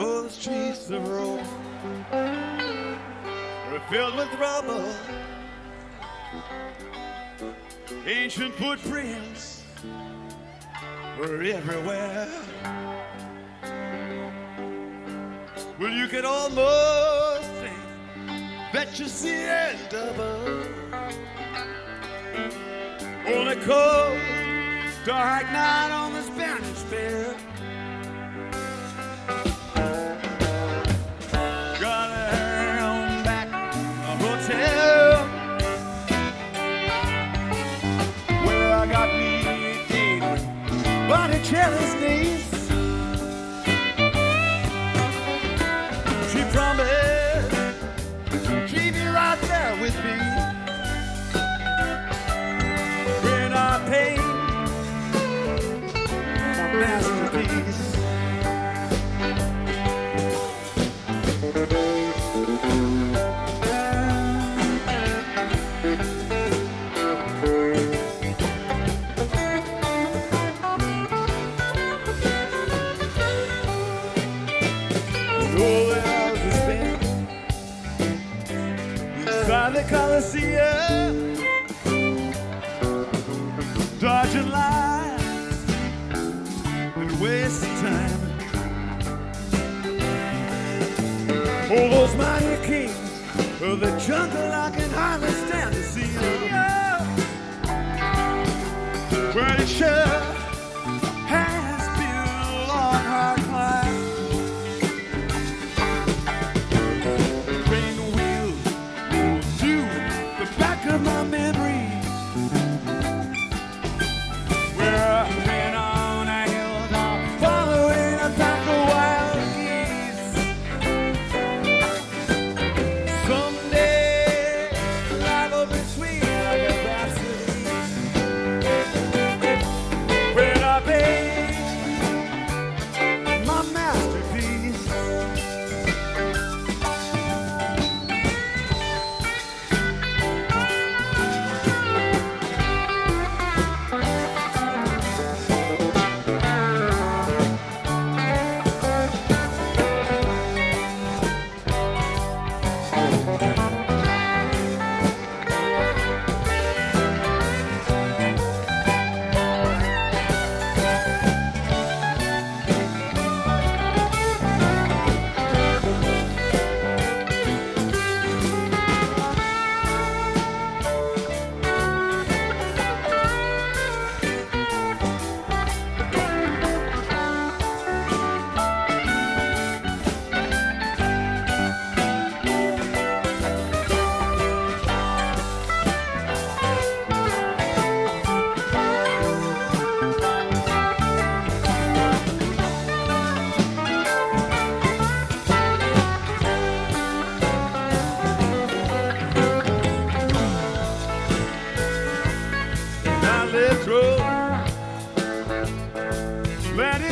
Oh, the streets of Rome were filled with rubble, ancient footprints were everywhere. Well, you could almost think that you see it double on a cold, dark night on the Spanish Fair. All the Coliseum, dodging lines and wasting time. All those mighty kings of the jungle, I can hardly stand to see them.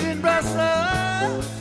In Brussels